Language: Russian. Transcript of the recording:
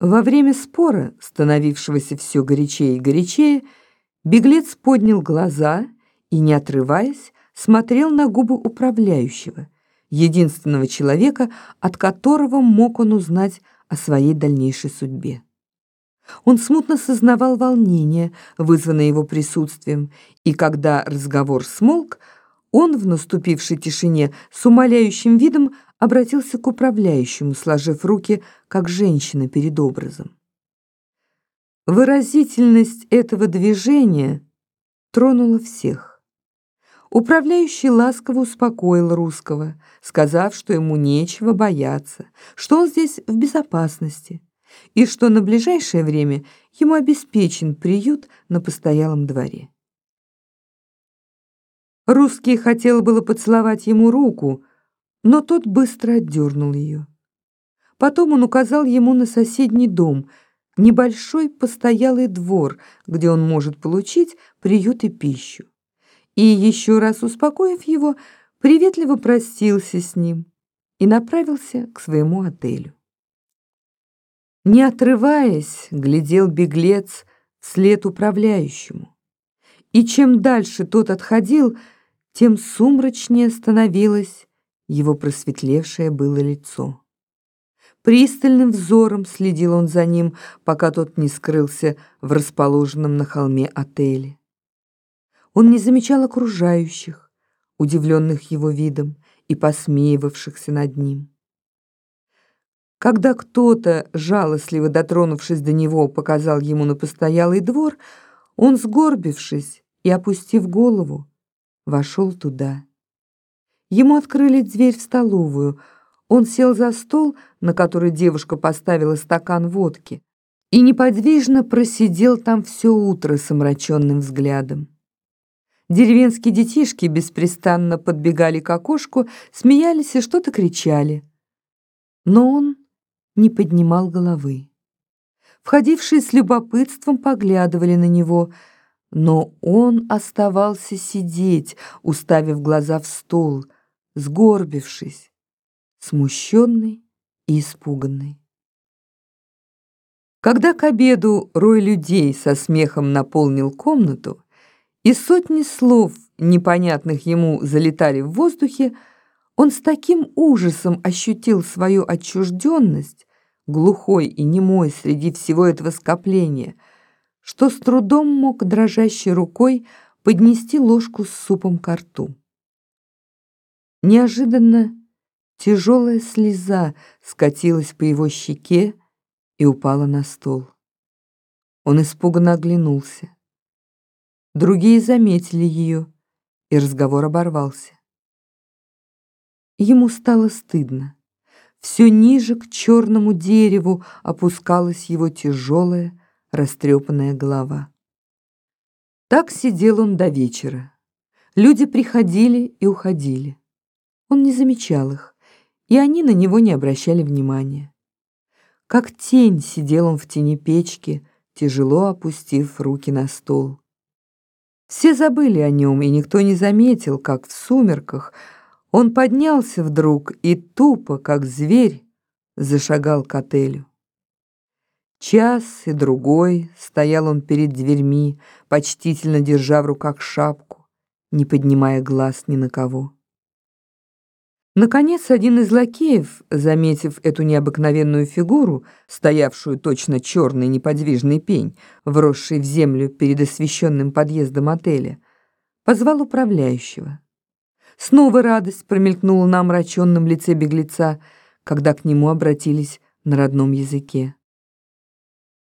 Во время спора, становившегося все горячее и горячее, беглец поднял глаза и, не отрываясь, смотрел на губы управляющего, единственного человека, от которого мог он узнать о своей дальнейшей судьбе. Он смутно сознавал волнение, вызванное его присутствием, и когда разговор смолк, он в наступившей тишине с умоляющим видом обратился к управляющему, сложив руки, как женщина перед образом. Выразительность этого движения тронула всех. Управляющий ласково успокоил русского, сказав, что ему нечего бояться, что он здесь в безопасности и что на ближайшее время ему обеспечен приют на постоялом дворе. Русский хотел было поцеловать ему руку, но тот быстро отдернул ее. Потом он указал ему на соседний дом, небольшой постоялый двор, где он может получить приют и пищу. И еще раз успокоив его, приветливо простился с ним и направился к своему отелю. Не отрываясь, глядел беглец вслед управляющему. И чем дальше тот отходил, тем сумрачнее становилось его просветлевшее было лицо. Пристальным взором следил он за ним, пока тот не скрылся в расположенном на холме отеле. Он не замечал окружающих, удивленных его видом и посмеивавшихся над ним. Когда кто-то, жалостливо дотронувшись до него, показал ему на постоялый двор, он, сгорбившись и опустив голову, вошел туда. Ему открыли дверь в столовую. Он сел за стол, на который девушка поставила стакан водки, и неподвижно просидел там все утро с омраченным взглядом. Деревенские детишки беспрестанно подбегали к окошку, смеялись и что-то кричали. Но он не поднимал головы. Входившие с любопытством поглядывали на него — но он оставался сидеть, уставив глаза в стол, сгорбившись, смущенный и испуганный. Когда к обеду рой людей со смехом наполнил комнату, и сотни слов, непонятных ему, залетали в воздухе, он с таким ужасом ощутил свою отчужденность, глухой и немой среди всего этого скопления — что с трудом мог дрожащей рукой поднести ложку с супом к рту. Неожиданно тяжелая слеза скатилась по его щеке и упала на стол. Он испуганно оглянулся. Другие заметили ее, и разговор оборвался. Ему стало стыдно. Все ниже к черному дереву опускалась его тяжелая, растрепанная голова. Так сидел он до вечера. Люди приходили и уходили. Он не замечал их, и они на него не обращали внимания. Как тень сидел он в тени печки, тяжело опустив руки на стол. Все забыли о нем, и никто не заметил, как в сумерках он поднялся вдруг и тупо, как зверь, зашагал к отелю. Час и другой стоял он перед дверьми, почтительно держа в руках шапку, не поднимая глаз ни на кого. Наконец, один из лакеев, заметив эту необыкновенную фигуру, стоявшую точно черный неподвижный пень, вросший в землю перед освещенным подъездом отеля, позвал управляющего. Снова радость промелькнула на омраченном лице беглеца, когда к нему обратились на родном языке.